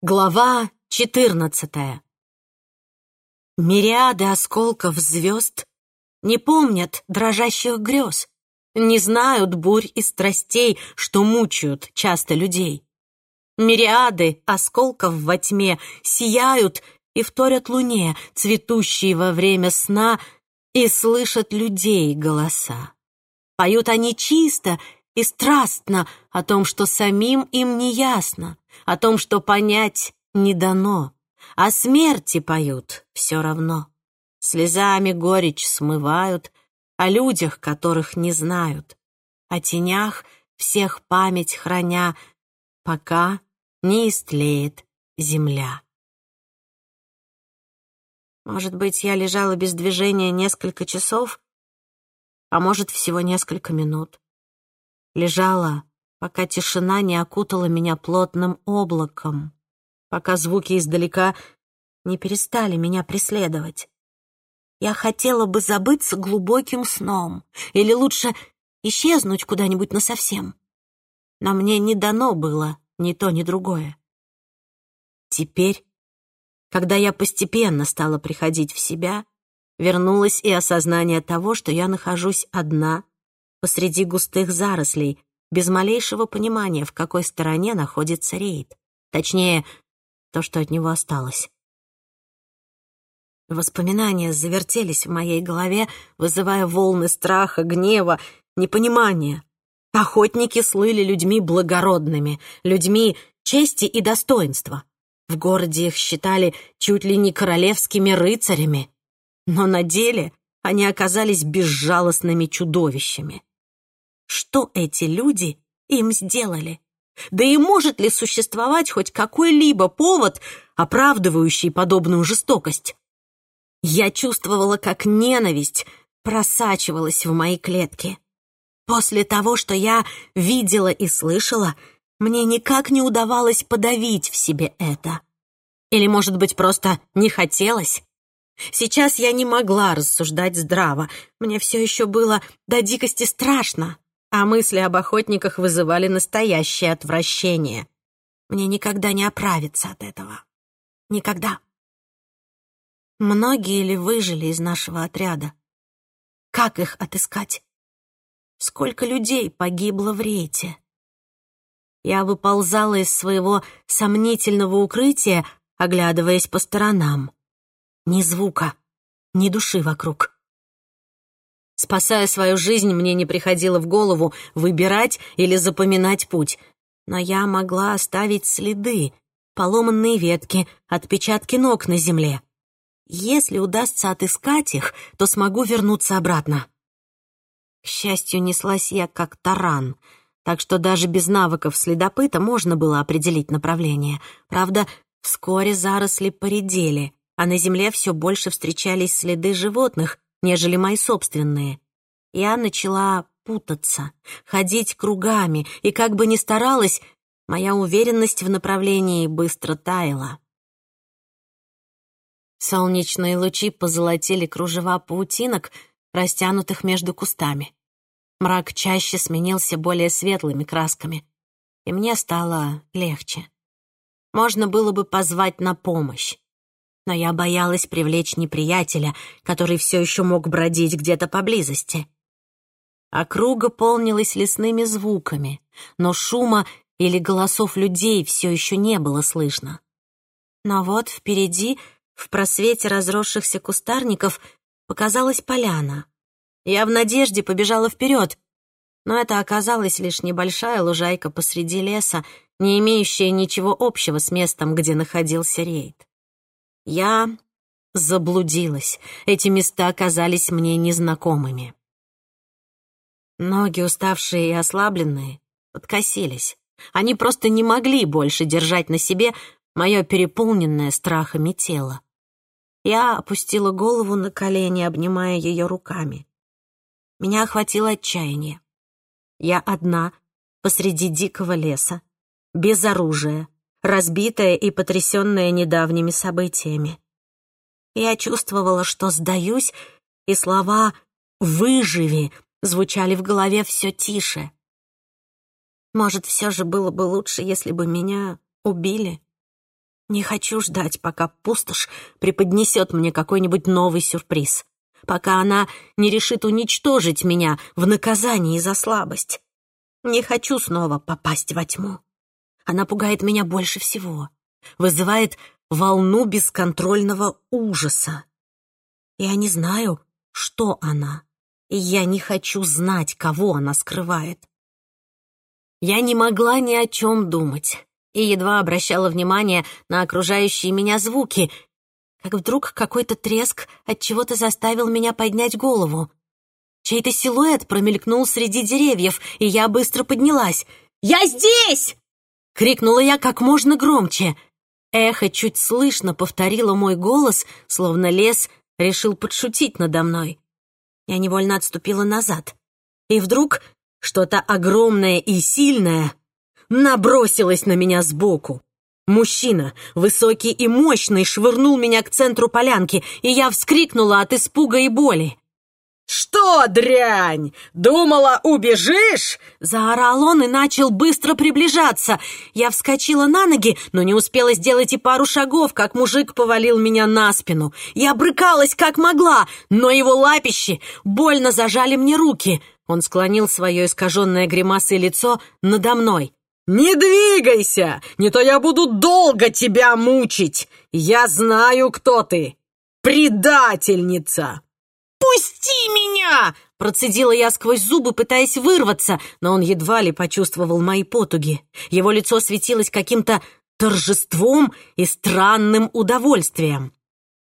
Глава четырнадцатая. Мириады осколков звезд не помнят дрожащих грез, не знают бурь и страстей, что мучают часто людей. Мириады осколков во тьме сияют и вторят луне, цветущей во время сна, и слышат людей голоса. Поют они чисто и страстно о том, что самим им не ясно, о том, что понять не дано, о смерти поют все равно. Слезами горечь смывают, о людях, которых не знают, о тенях всех память храня, пока не истлеет земля. Может быть, я лежала без движения несколько часов, а может, всего несколько минут. Лежала, пока тишина не окутала меня плотным облаком, пока звуки издалека не перестали меня преследовать. Я хотела бы забыться глубоким сном, или лучше исчезнуть куда-нибудь насовсем. Но мне не дано было ни то, ни другое. Теперь, когда я постепенно стала приходить в себя, вернулось и осознание того, что я нахожусь одна посреди густых зарослей, без малейшего понимания, в какой стороне находится рейд. Точнее, то, что от него осталось. Воспоминания завертелись в моей голове, вызывая волны страха, гнева, непонимания. Охотники слыли людьми благородными, людьми чести и достоинства. В городе их считали чуть ли не королевскими рыцарями. Но на деле они оказались безжалостными чудовищами. Что эти люди им сделали? Да и может ли существовать хоть какой-либо повод, оправдывающий подобную жестокость? Я чувствовала, как ненависть просачивалась в мои клетки. После того, что я видела и слышала, мне никак не удавалось подавить в себе это. Или, может быть, просто не хотелось? Сейчас я не могла рассуждать здраво. Мне все еще было до дикости страшно а мысли об охотниках вызывали настоящее отвращение. Мне никогда не оправиться от этого. Никогда. Многие ли выжили из нашего отряда? Как их отыскать? Сколько людей погибло в рейте? Я выползала из своего сомнительного укрытия, оглядываясь по сторонам. Ни звука, ни души вокруг. Спасая свою жизнь, мне не приходило в голову выбирать или запоминать путь. Но я могла оставить следы, поломанные ветки, отпечатки ног на земле. Если удастся отыскать их, то смогу вернуться обратно. К счастью, неслась я как таран, так что даже без навыков следопыта можно было определить направление. Правда, вскоре заросли поредели, а на земле все больше встречались следы животных, нежели мои собственные. Я начала путаться, ходить кругами, и как бы ни старалась, моя уверенность в направлении быстро таяла. Солнечные лучи позолотили кружева паутинок, растянутых между кустами. Мрак чаще сменился более светлыми красками, и мне стало легче. Можно было бы позвать на помощь но я боялась привлечь неприятеля, который все еще мог бродить где-то поблизости. Округа полнилась лесными звуками, но шума или голосов людей все еще не было слышно. Но вот впереди, в просвете разросшихся кустарников, показалась поляна. Я в надежде побежала вперед, но это оказалась лишь небольшая лужайка посреди леса, не имеющая ничего общего с местом, где находился рейд. Я заблудилась. Эти места оказались мне незнакомыми. Ноги, уставшие и ослабленные, подкосились. Они просто не могли больше держать на себе мое переполненное страхами тело. Я опустила голову на колени, обнимая ее руками. Меня охватило отчаяние. Я одна, посреди дикого леса, без оружия, разбитая и потрясенная недавними событиями. Я чувствовала, что сдаюсь, и слова «выживи» звучали в голове все тише. Может, все же было бы лучше, если бы меня убили? Не хочу ждать, пока пустошь преподнесет мне какой-нибудь новый сюрприз, пока она не решит уничтожить меня в наказании за слабость. Не хочу снова попасть во тьму. Она пугает меня больше всего, вызывает волну бесконтрольного ужаса. Я не знаю, что она, и я не хочу знать, кого она скрывает. Я не могла ни о чем думать и едва обращала внимание на окружающие меня звуки, как вдруг какой-то треск от чего-то заставил меня поднять голову. Чей-то силуэт промелькнул среди деревьев, и я быстро поднялась. «Я здесь!» — крикнула я как можно громче. Эхо чуть слышно повторило мой голос, словно лес решил подшутить надо мной. Я невольно отступила назад. И вдруг что-то огромное и сильное набросилось на меня сбоку. Мужчина, высокий и мощный, швырнул меня к центру полянки, и я вскрикнула от испуга и боли. «Что, дрянь, думала, убежишь?» Заорал он и начал быстро приближаться. Я вскочила на ноги, но не успела сделать и пару шагов, как мужик повалил меня на спину. Я брыкалась как могла, но его лапищи больно зажали мне руки. Он склонил свое искаженное гримасой лицо надо мной. «Не двигайся, не то я буду долго тебя мучить. Я знаю, кто ты. Предательница!» «Пусти меня!» Процедила я сквозь зубы, пытаясь вырваться, но он едва ли почувствовал мои потуги. Его лицо светилось каким-то торжеством и странным удовольствием.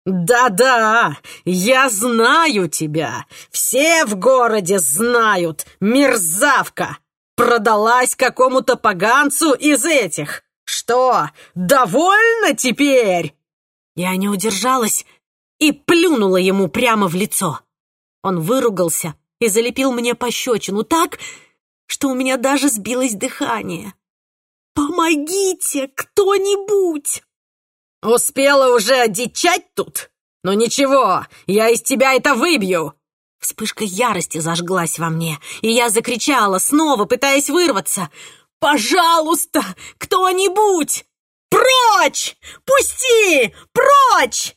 «Да-да, я знаю тебя! Все в городе знают, мерзавка! Продалась какому-то поганцу из этих! Что, довольна теперь?» Я не удержалась и плюнула ему прямо в лицо. Он выругался и залепил мне пощечину так, что у меня даже сбилось дыхание. «Помогите кто-нибудь!» «Успела уже одичать тут? Ну ничего, я из тебя это выбью!» Вспышка ярости зажглась во мне, и я закричала, снова пытаясь вырваться. «Пожалуйста, кто-нибудь! Прочь! Пусти! Прочь!»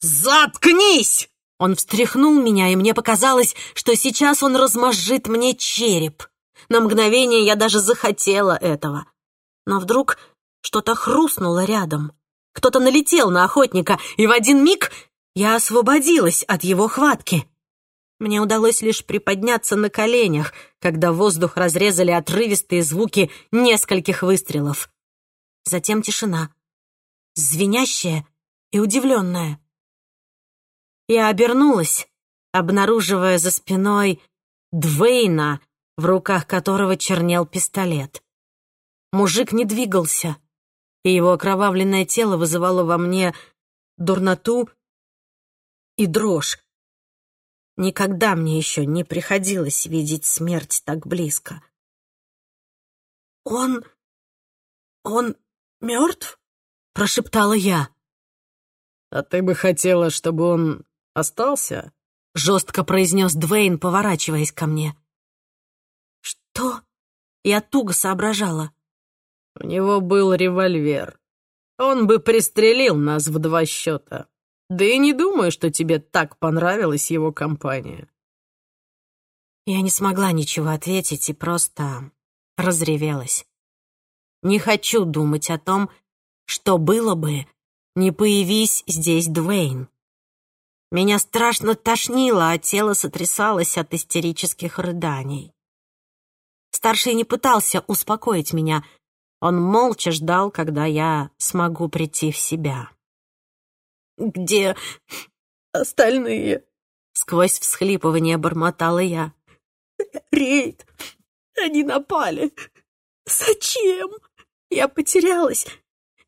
«Заткнись!» Он встряхнул меня, и мне показалось, что сейчас он размозжит мне череп. На мгновение я даже захотела этого. Но вдруг что-то хрустнуло рядом. Кто-то налетел на охотника, и в один миг я освободилась от его хватки. Мне удалось лишь приподняться на коленях, когда воздух разрезали отрывистые звуки нескольких выстрелов. Затем тишина, звенящая и удивленная. Я обернулась, обнаруживая за спиной Двейна, в руках которого чернел пистолет. Мужик не двигался, и его окровавленное тело вызывало во мне дурноту и дрожь. Никогда мне еще не приходилось видеть смерть так близко. «Он... он мертв?» — прошептала я. «А ты бы хотела, чтобы он остался?» — жестко произнес Двейн, поворачиваясь ко мне. «Что?» Я туго соображала. «У него был револьвер. Он бы пристрелил нас в два счета. Да и не думаю, что тебе так понравилась его компания». Я не смогла ничего ответить и просто разревелась. Не хочу думать о том, что было бы, не появись здесь Двейн. Меня страшно тошнило, а тело сотрясалось от истерических рыданий. Старший не пытался успокоить меня. Он молча ждал, когда я смогу прийти в себя. «Где остальные?» Сквозь всхлипывание бормотала я. «Рейд! Они напали! Зачем? Я потерялась!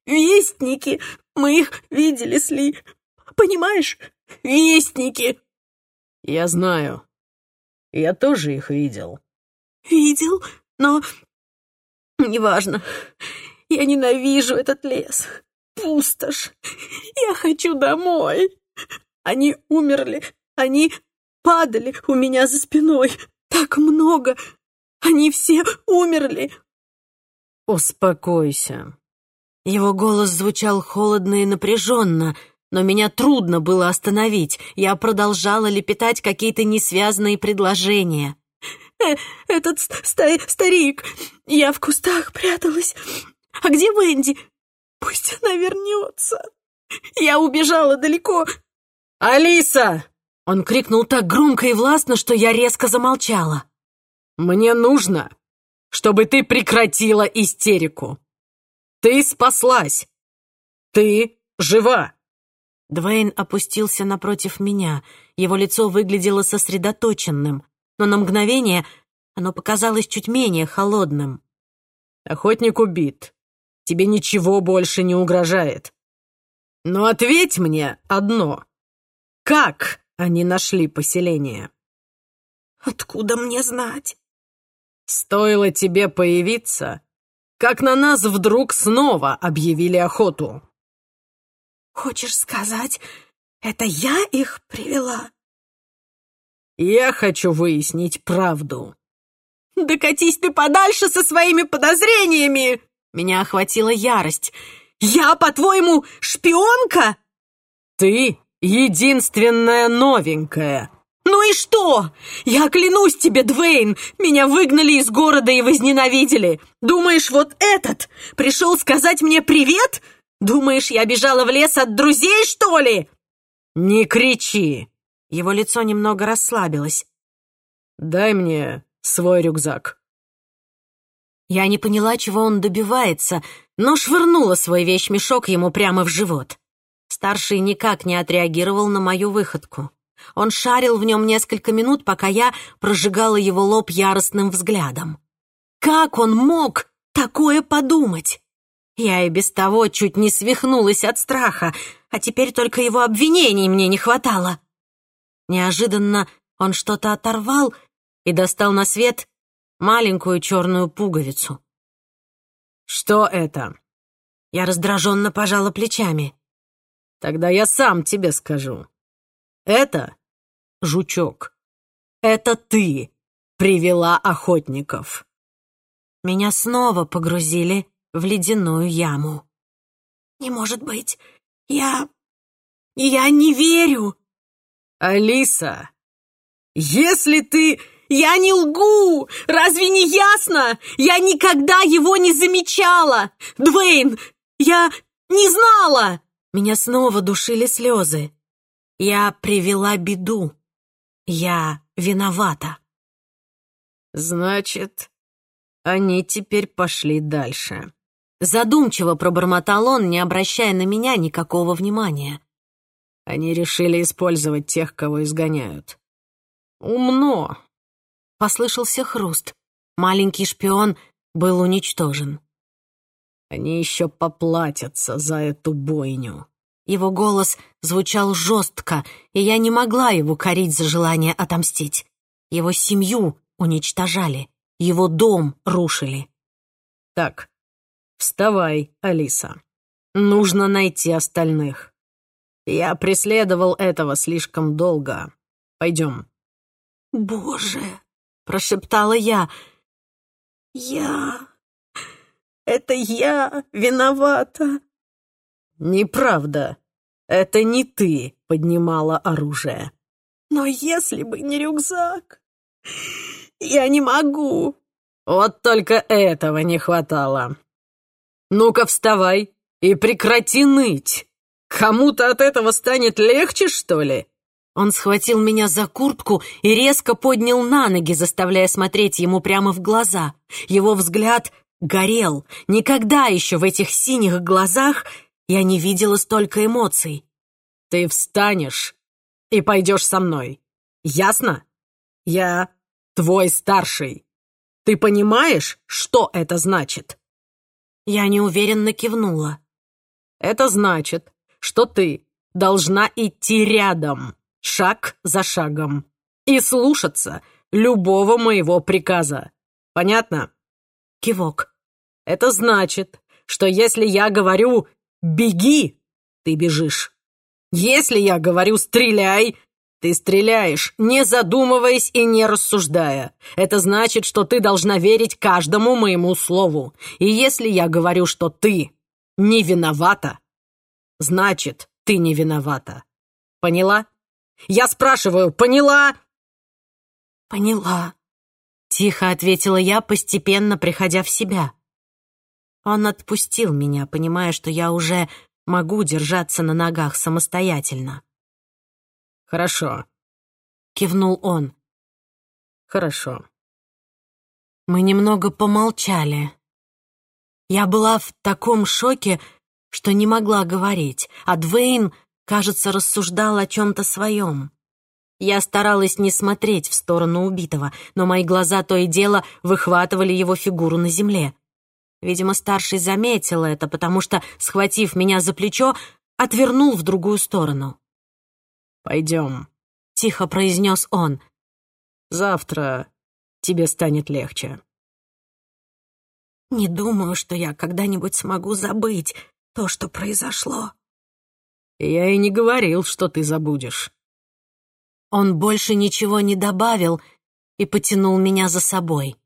Вестники! Мы их видели с! Понимаешь? Вестники!» «Я знаю. Я тоже их видел». «Видел? Но... Неважно. Я ненавижу этот лес. Пустошь. Я хочу домой. Они умерли. Они падали у меня за спиной. Так много. Они все умерли». «Успокойся. Его голос звучал холодно и напряженно, но меня трудно было остановить. Я продолжала лепетать какие-то несвязанные предложения. Э, «Этот ста старик, я в кустах пряталась. А где Венди? Пусть она вернется. Я убежала далеко». «Алиса!» Он крикнул так громко и властно, что я резко замолчала. «Мне нужно, чтобы ты прекратила истерику. Ты спаслась. Ты жива!» Двейн опустился напротив меня. Его лицо выглядело сосредоточенным, но на мгновение оно показалось чуть менее холодным. «Охотник убит. Тебе ничего больше не угрожает. Но ответь мне одно. Как они нашли поселение?» «Откуда мне знать?» «Стоило тебе появиться, как на нас вдруг снова объявили охоту». «Хочешь сказать, это я их привела?» «Я хочу выяснить правду». «Да катись ты подальше со своими подозрениями!» Меня охватила ярость. «Я, по-твоему, шпионка?» «Ты единственная новенькая». «Ну и что? Я клянусь тебе, Двейн, меня выгнали из города и возненавидели. Думаешь, вот этот пришел сказать мне привет? Думаешь, я бежала в лес от друзей, что ли?» «Не кричи!» Его лицо немного расслабилось. «Дай мне свой рюкзак». Я не поняла, чего он добивается, но швырнула свой вещмешок ему прямо в живот. Старший никак не отреагировал на мою выходку. Он шарил в нем несколько минут, пока я прожигала его лоб яростным взглядом. Как он мог такое подумать? Я и без того чуть не свихнулась от страха, а теперь только его обвинений мне не хватало. Неожиданно он что-то оторвал и достал на свет маленькую черную пуговицу. «Что это?» Я раздраженно пожала плечами. «Тогда я сам тебе скажу. Это, жучок, это ты привела охотников. Меня снова погрузили в ледяную яму. Не может быть. Я... Я не верю. Алиса, если ты... Я не лгу! Разве не ясно? Я никогда его не замечала! Двейн, я не знала! Меня снова душили слезы. Я привела беду. Я виновата. Значит, они теперь пошли дальше. Задумчиво пробормотал он, не обращая на меня никакого внимания. Они решили использовать тех, кого изгоняют. Умно. Послышался хруст. Маленький шпион был уничтожен. Они еще поплатятся за эту бойню. Его голос звучал жестко, и я не могла его корить за желание отомстить. Его семью уничтожали, его дом рушили. «Так, вставай, Алиса. Нужно найти остальных. Я преследовал этого слишком долго. Пойдем». «Боже!» — прошептала я. «Я... Это я виновата!» «Неправда. Это не ты поднимала оружие». «Но если бы не рюкзак, я не могу». «Вот только этого не хватало. Ну-ка вставай и прекрати ныть. Кому-то от этого станет легче, что ли?» Он схватил меня за куртку и резко поднял на ноги, заставляя смотреть ему прямо в глаза. Его взгляд горел. Никогда еще в этих синих глазах я не видела столько эмоций. Ты встанешь и пойдешь со мной. Ясно? Я твой старший. Ты понимаешь, что это значит? Я неуверенно кивнула. Это значит, что ты должна идти рядом, шаг за шагом, и слушаться любого моего приказа. Понятно? Кивок. Это значит, что если я говорю «Беги!» Ты бежишь. Если я говорю «стреляй», ты стреляешь, не задумываясь и не рассуждая. Это значит, что ты должна верить каждому моему слову. И если я говорю, что ты не виновата, значит, ты не виновата. Поняла? Я спрашиваю, поняла?» «Поняла», — тихо ответила я, постепенно приходя в себя. Он отпустил меня, понимая, что я уже могу держаться на ногах самостоятельно. «Хорошо», — кивнул он. «Хорошо». Мы немного помолчали. Я была в таком шоке, что не могла говорить, а Двейн, кажется, рассуждал о чем-то своем. Я старалась не смотреть в сторону убитого, но мои глаза то и дело выхватывали его фигуру на земле. Видимо, старший заметил это, потому что, схватив меня за плечо, отвернул в другую сторону. «Пойдем», — тихо произнес он. «Завтра тебе станет легче». «Не думаю, что я когда-нибудь смогу забыть то, что произошло». «Я и не говорил, что ты забудешь». Он больше ничего не добавил и потянул меня за собой.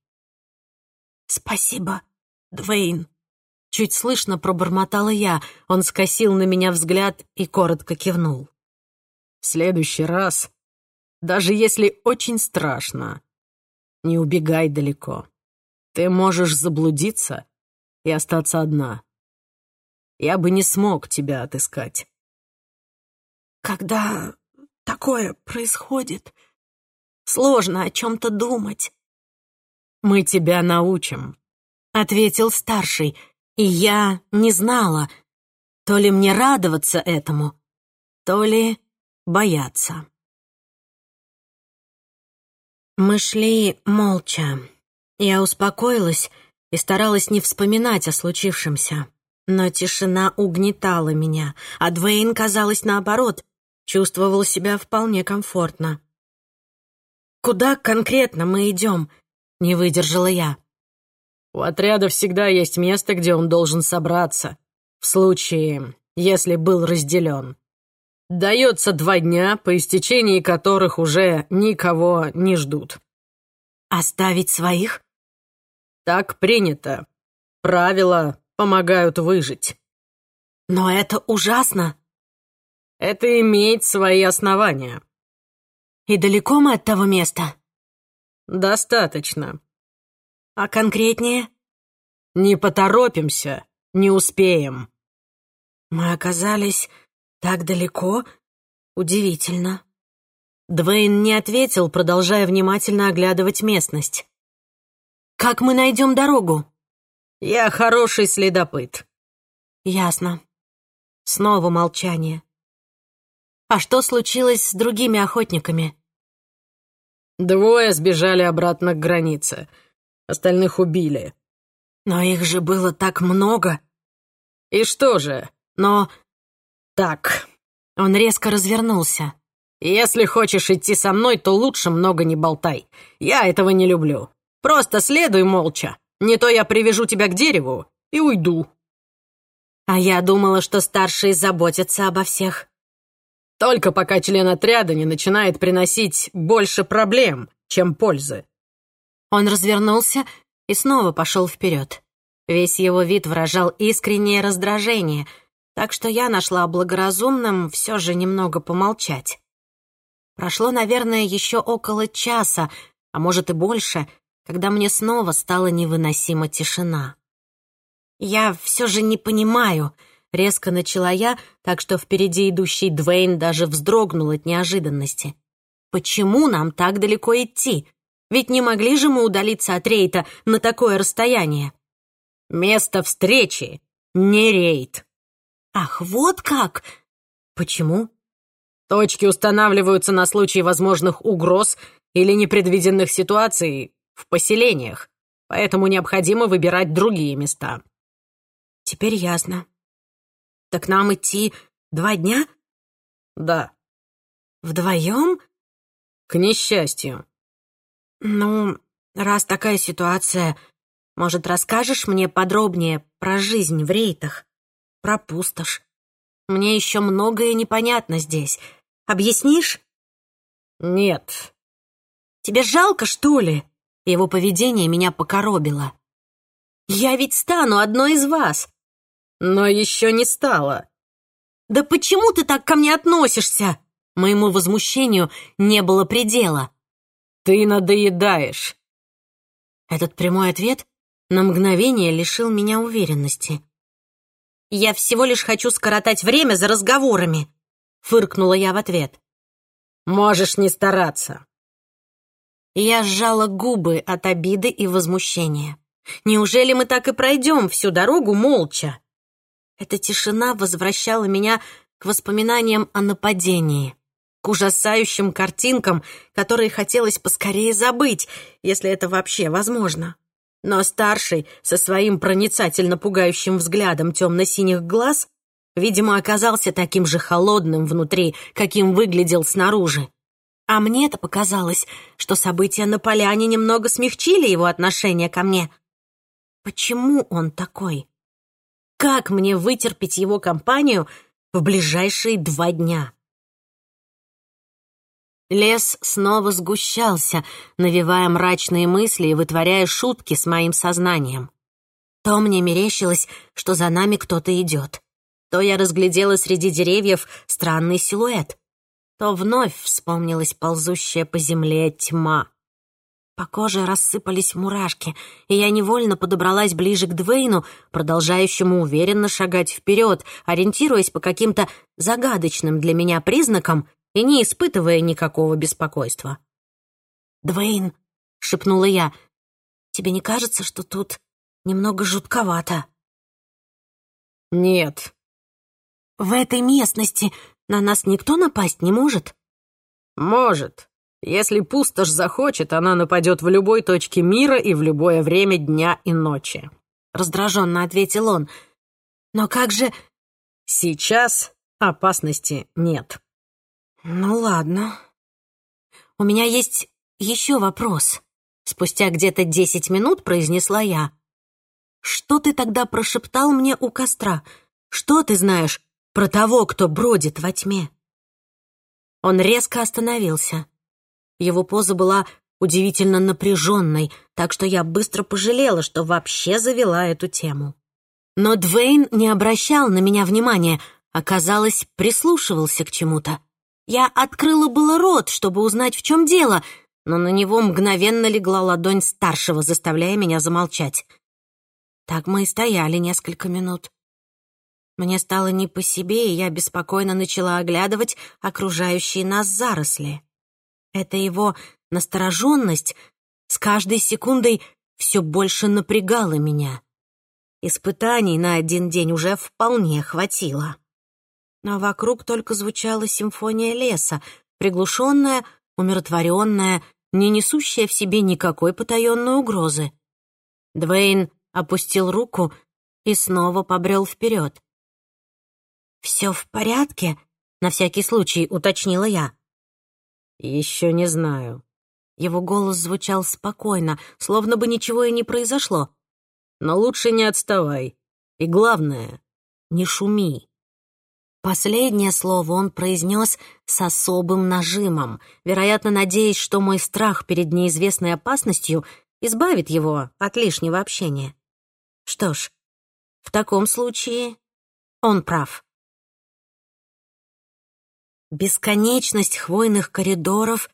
«Спасибо, Двейн», — чуть слышно пробормотала я. Он скосил на меня взгляд и коротко кивнул. «В следующий раз, даже если очень страшно, не убегай далеко. Ты можешь заблудиться и остаться одна. Я бы не смог тебя отыскать». «Когда такое происходит. Сложно о чем-то думать. «Мы тебя научим», — ответил старший, и я не знала, то ли мне радоваться этому, то ли бояться. Мы шли молча. Я успокоилась и старалась не вспоминать о случившемся. Но тишина угнетала меня, а Двейн, казалось, наоборот, чувствовал себя вполне комфортно. «Куда конкретно мы идем?» — не выдержала я. «У отряда всегда есть место, где он должен собраться, в случае, если был разделен. Дается два дня, по истечении которых уже никого не ждут». «Оставить своих?» «Так принято. Правила помогают выжить». «Но это ужасно!» Это имеет свои основания. И далеко мы от того места? Достаточно. А конкретнее? Не поторопимся, не успеем. Мы оказались так далеко? Удивительно. Двейн не ответил, продолжая внимательно оглядывать местность. «Как мы найдем дорогу?» «Я хороший следопыт». «Ясно». Снова молчание. А что случилось с другими охотниками? Двое сбежали обратно к границе. Остальных убили. Но их же было так много. И что же? Но... Так. Он резко развернулся. Если хочешь идти со мной, то лучше много не болтай. Я этого не люблю. Просто следуй молча. Не то я привяжу тебя к дереву и уйду. А я думала, что старшие заботятся обо всех. Только пока член отряда не начинает приносить больше проблем, чем пользы. Он развернулся и снова пошел вперед. Весь его вид выражал искреннее раздражение, так что я нашла благоразумным все же немного помолчать. Прошло, наверное, еще около часа, а может и больше, когда мне снова стала невыносима тишина. Я все же не понимаю, Резко начала я, так что впереди идущий Двейн даже вздрогнул от неожиданности. «Почему нам так далеко идти? Ведь не могли же мы удалиться от рейта на такое расстояние?» «Место встречи, не рейд». «Ах, вот как! Почему?» «Точки устанавливаются на случай возможных угроз или непредвиденных ситуаций в поселениях, поэтому необходимо выбирать другие места». «Теперь ясно. Так нам идти два дня? Да. Вдвоем? К несчастью. Ну, раз такая ситуация, может, расскажешь мне подробнее про жизнь в рейтах? Про пустошь. Мне еще многое непонятно здесь. Объяснишь? Нет. Тебе жалко, что ли? Его поведение меня покоробило. Я ведь стану одной из вас. но еще не стало. «Да почему ты так ко мне относишься?» Моему возмущению не было предела. «Ты надоедаешь». Этот прямой ответ на мгновение лишил меня уверенности. «Я всего лишь хочу скоротать время за разговорами», — фыркнула я в ответ. «Можешь не стараться». Я сжала губы от обиды и возмущения. Неужели мы так и пройдем всю дорогу молча? Эта тишина возвращала меня к воспоминаниям о нападении, к ужасающим картинкам, которые хотелось поскорее забыть, если это вообще возможно. Но старший, со своим проницательно пугающим взглядом темно-синих глаз, видимо, оказался таким же холодным внутри, каким выглядел снаружи. А мне-то показалось, что события на поляне немного смягчили его отношение ко мне. Почему он такой? Как мне вытерпеть его компанию в ближайшие два дня? Лес снова сгущался, навевая мрачные мысли и вытворяя шутки с моим сознанием. То мне мерещилось, что за нами кто-то идет. То я разглядела среди деревьев странный силуэт. То вновь вспомнилась ползущая по земле тьма. По коже рассыпались мурашки, и я невольно подобралась ближе к Двейну, продолжающему уверенно шагать вперед, ориентируясь по каким-то загадочным для меня признакам и не испытывая никакого беспокойства. «Двейн», — шепнула я, — «тебе не кажется, что тут немного жутковато?» «Нет». «В этой местности на нас никто напасть не может?» «Может», если пустошь захочет, она нападет в любой точке мира и в любое время дня и ночи. Раздраженно ответил он. Но как же... Сейчас опасности нет. Ну ладно. У меня есть еще вопрос. Спустя где-то десять минут произнесла я. Что ты тогда прошептал мне у костра? Что ты знаешь про того, кто бродит во тьме? Он резко остановился. Его поза была удивительно напряженной, так что я быстро пожалела, что вообще завела эту тему. Но Двейн не обращал на меня внимания, оказалось, прислушивался к чему-то. Я открыла было рот, чтобы узнать, в чем дело, но на него мгновенно легла ладонь старшего, заставляя меня замолчать. Так мы и стояли несколько минут. Мне стало не по себе, и я беспокойно начала оглядывать окружающие нас заросли. Эта его настороженность с каждой секундой все больше напрягала меня. Испытаний на один день уже вполне хватило. Но вокруг только звучала симфония леса, приглушенная, умиротворенная, не несущая в себе никакой потаенной угрозы. Двейн опустил руку и снова побрел вперед. «Все в порядке?» — на всякий случай уточнила я. «Еще не знаю». Его голос звучал спокойно, словно бы ничего и не произошло. «Но лучше не отставай. И главное, не шуми». Последнее слово он произнес с особым нажимом, вероятно, надеясь, что мой страх перед неизвестной опасностью избавит его от лишнего общения. Что ж, в таком случае он прав. Бесконечность хвойных коридоров,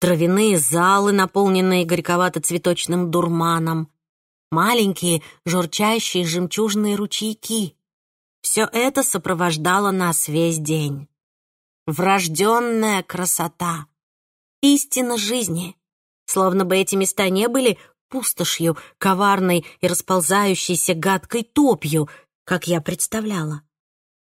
травяные залы, наполненные горьковато-цветочным дурманом, маленькие журчащие жемчужные ручейки. Все это сопровождало нас весь день. Врожденная красота, истина жизни. Словно бы эти места не были пустошью, коварной и расползающейся гадкой топью, как я представляла.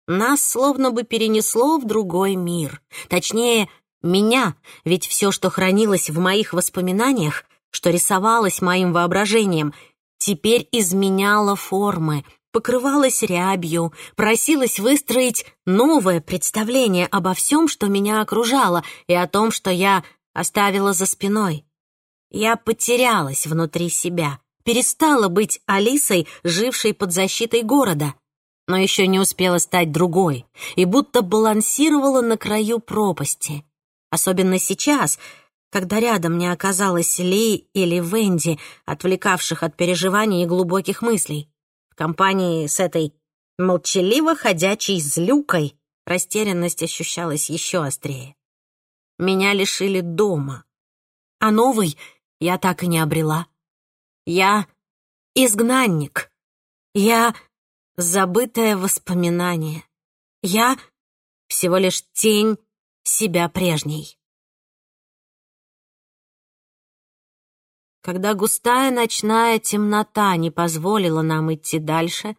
Нас словно бы перенесло в другой мир. Точнее, меня, ведь все, что хранилось в моих воспоминаниях, что рисовалось моим воображением, теперь изменяло формы, покрывалось рябью, просилось выстроить новое представление обо всем, что меня окружало, и о том, что я оставила за спиной. Я потерялась внутри себя, перестала быть Алисой, жившей под защитой города — но еще не успела стать другой и будто балансировала на краю пропасти. Особенно сейчас, когда рядом не оказалось Ли или Венди, отвлекавших от переживаний и глубоких мыслей. Компании с этой молчаливо ходячей злюкой, растерянность ощущалась еще острее. Меня лишили дома, а новый я так и не обрела. Я изгнанник. Я забытое воспоминание. Я всего лишь тень себя прежней. Когда густая ночная темнота не позволила нам идти дальше,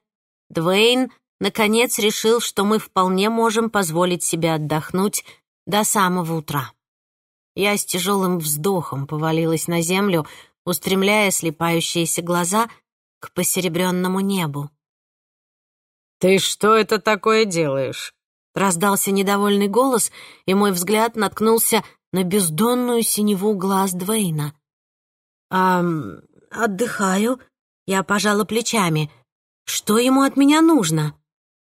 Двейн наконец решил, что мы вполне можем позволить себе отдохнуть до самого утра. Я с тяжелым вздохом повалилась на землю, устремляя слепающиеся глаза к посеребренному небу. «Ты что это такое делаешь?» Раздался недовольный голос, и мой взгляд наткнулся на бездонную синеву глаз Двейна. «А, отдыхаю», — я пожала плечами. «Что ему от меня нужно?»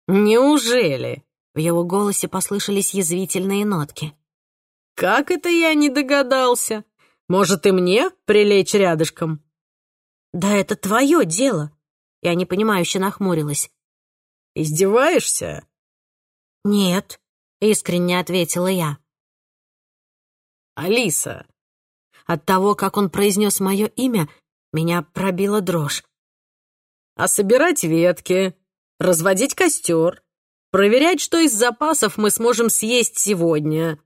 «Неужели?» — в его голосе послышались язвительные нотки. «Как это я не догадался? Может, и мне прилечь рядышком?» «Да это твое дело!» Я непонимающе нахмурилась. «Издеваешься?» «Нет», — искренне ответила я. «Алиса!» От того, как он произнес мое имя, меня пробила дрожь. «А собирать ветки, разводить костер, проверять, что из запасов мы сможем съесть сегодня,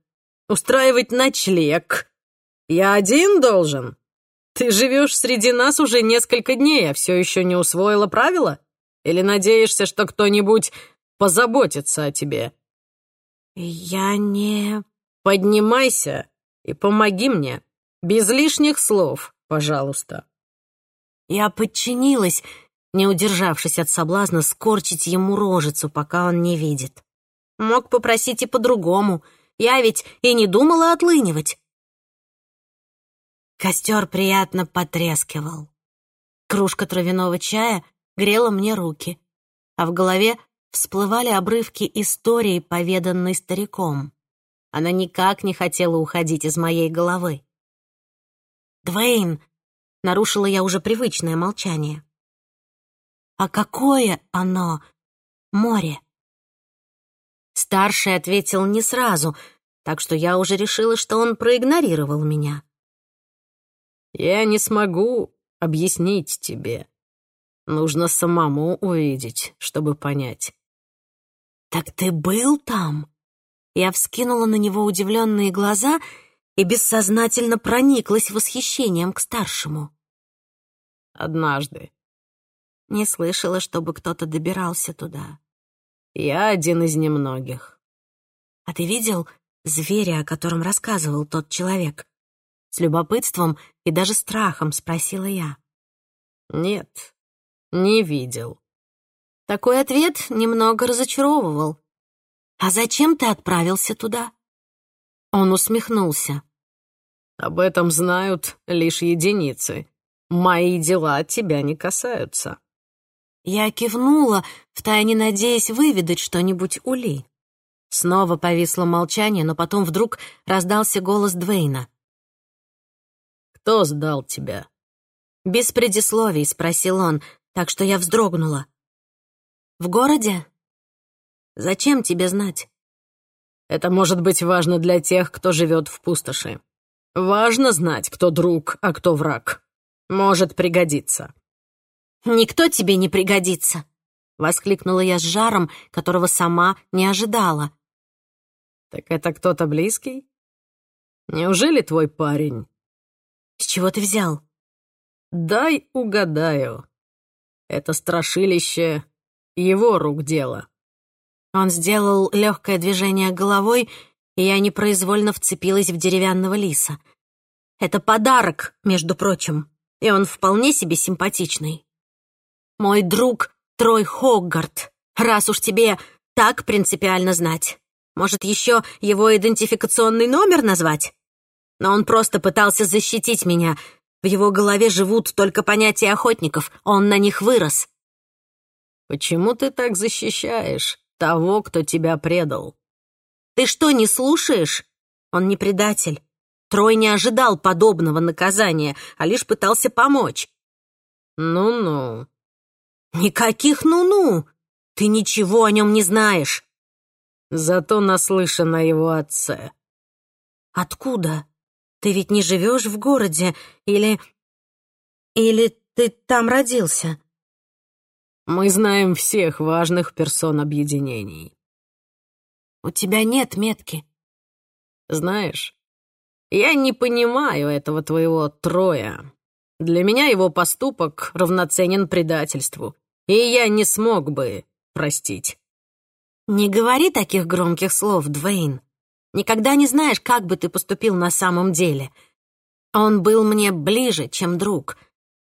устраивать ночлег. Я один должен? Ты живешь среди нас уже несколько дней, а все еще не усвоила правила? Или надеешься, что кто-нибудь позаботится о тебе?» «Я не...» «Поднимайся и помоги мне. Без лишних слов, пожалуйста». Я подчинилась, не удержавшись от соблазна скорчить ему рожицу, пока он не видит. Мог попросить и по-другому. Я ведь и не думала отлынивать. Костер приятно потрескивал. Кружка травяного чая грела мне руки, а в голове всплывали обрывки истории, поведанной стариком. Она никак не хотела уходить из моей головы. «Двейн!» — нарушила я уже привычное молчание. «А какое оно море?» Старший ответил не сразу, так что я уже решила, что он проигнорировал меня. «Я не смогу объяснить тебе. Нужно самому увидеть, чтобы понять. «Так ты был там?» Я вскинула на него удивленные глаза и бессознательно прониклась восхищением к старшему. «Однажды». Не слышала, чтобы кто-то добирался туда. «Я один из немногих». «А ты видел зверя, о котором рассказывал тот человек?» С любопытством и даже страхом спросила я. «Нет, не видел». Такой ответ немного разочаровывал. «А зачем ты отправился туда?» Он усмехнулся. «Об этом знают лишь единицы. Мои дела тебя не касаются». Я кивнула, втайне надеясь выведать что-нибудь у Ли. Снова повисло молчание, но потом вдруг раздался голос Двейна. «Кто сдал тебя?» Без предисловий спросил он, так что я вздрогнула. В городе? Зачем тебе знать? Это может быть важно для тех, кто живет в пустоши. Важно знать, кто друг, а кто враг. Может пригодиться. «Никто тебе не пригодится!» — воскликнула я с жаром, которого сама не ожидала. «Так это кто-то близкий? Неужели твой парень?» «С чего ты взял?» «Дай угадаю. Это страшилище его рук дело». Он сделал легкое движение головой, и я непроизвольно вцепилась в деревянного лиса. Это подарок, между прочим, и он вполне себе симпатичный. Мой друг Трой Хоггарт, раз уж тебе так принципиально знать. Может, еще его идентификационный номер назвать? Но он просто пытался защитить меня. В его голове живут только понятия охотников, он на них вырос. Почему ты так защищаешь того, кто тебя предал?» «Ты что, не слушаешь? Он не предатель. Трой не ожидал подобного наказания, а лишь пытался помочь». «Ну-ну». «Никаких ну-ну. Ты ничего о нем не знаешь. Зато наслышан о его отце. Откуда? Ты ведь не живешь в городе, или... Или ты там родился? Мы знаем всех важных персон объединений. У тебя нет метки. Знаешь, я не понимаю этого твоего Троя. Для меня его поступок равноценен предательству, и я не смог бы простить. Не говори таких громких слов, Двейн. Никогда не знаешь, как бы ты поступил на самом деле. Он был мне ближе, чем друг.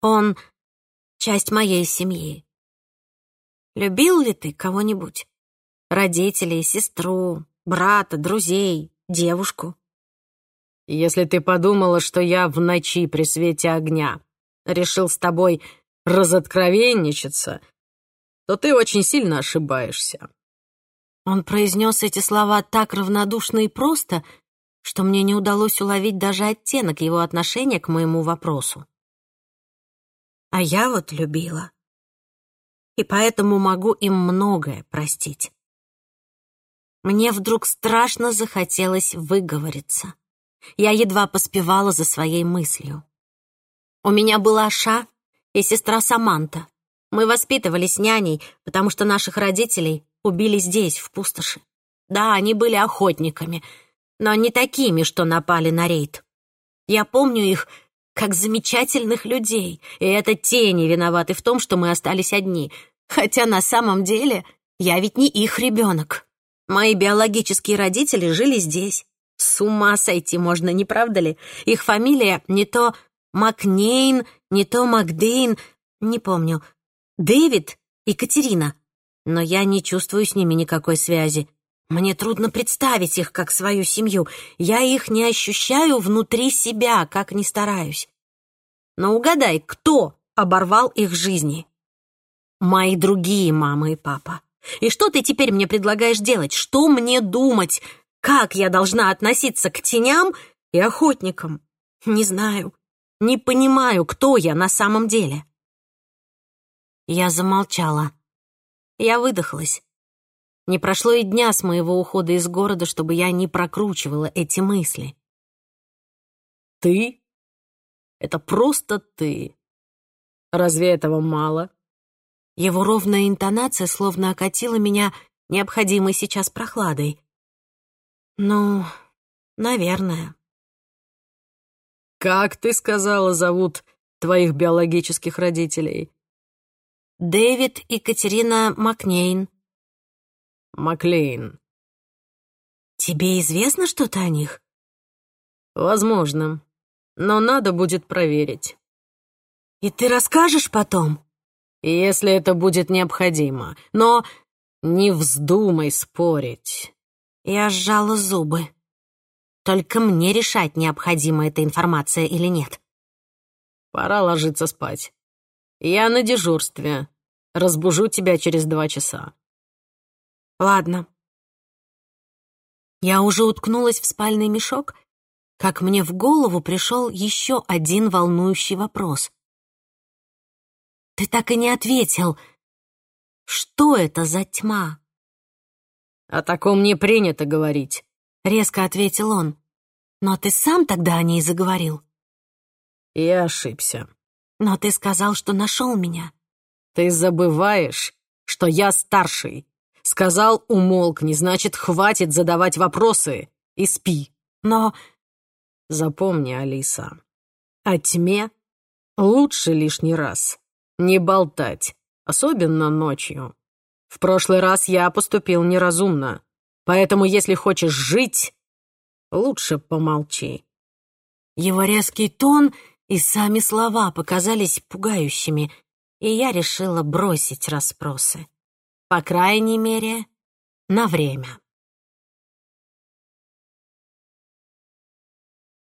Он — часть моей семьи. Любил ли ты кого-нибудь? Родителей, сестру, брата, друзей, девушку? Если ты подумала, что я в ночи при свете огня решил с тобой разоткровенничаться, то ты очень сильно ошибаешься. Он произнес эти слова так равнодушно и просто, что мне не удалось уловить даже оттенок его отношения к моему вопросу. А я вот любила. И поэтому могу им многое простить. Мне вдруг страшно захотелось выговориться. Я едва поспевала за своей мыслью. У меня была Ша и сестра Саманта. Мы воспитывались няней, потому что наших родителей убили здесь, в пустоши. Да, они были охотниками, но не такими, что напали на рейд. Я помню их как замечательных людей, и это тени виноваты в том, что мы остались одни. Хотя на самом деле я ведь не их ребенок. Мои биологические родители жили здесь. С ума сойти можно, не правда ли? Их фамилия не то Макнейн, не то Макдейн, не помню. Дэвид и Катерина но я не чувствую с ними никакой связи. Мне трудно представить их как свою семью. Я их не ощущаю внутри себя, как ни стараюсь. Но угадай, кто оборвал их жизни? Мои другие мама и папа. И что ты теперь мне предлагаешь делать? Что мне думать? Как я должна относиться к теням и охотникам? Не знаю. Не понимаю, кто я на самом деле. Я замолчала. Я выдохлась. Не прошло и дня с моего ухода из города, чтобы я не прокручивала эти мысли. «Ты? Это просто ты. Разве этого мало?» Его ровная интонация словно окатила меня необходимой сейчас прохладой. «Ну, наверное». «Как ты сказала, зовут твоих биологических родителей?» Дэвид и Катерина Макнейн. Маклейн. Тебе известно что-то о них? Возможно, но надо будет проверить. И ты расскажешь потом? Если это будет необходимо, но не вздумай спорить. Я сжала зубы. Только мне решать, необходима эта информация или нет. Пора ложиться спать. Я на дежурстве. Разбужу тебя через два часа. Ладно. Я уже уткнулась в спальный мешок, как мне в голову пришел еще один волнующий вопрос. Ты так и не ответил. Что это за тьма? О таком не принято говорить, резко ответил он. Но ты сам тогда о ней заговорил. Я ошибся. Но ты сказал, что нашел меня. Ты забываешь, что я старший. Сказал, умолкни, значит, хватит задавать вопросы и спи. Но... Запомни, Алиса, о тьме лучше лишний раз не болтать, особенно ночью. В прошлый раз я поступил неразумно, поэтому если хочешь жить, лучше помолчи. Его резкий тон и сами слова показались пугающими, и я решила бросить расспросы. По крайней мере, на время.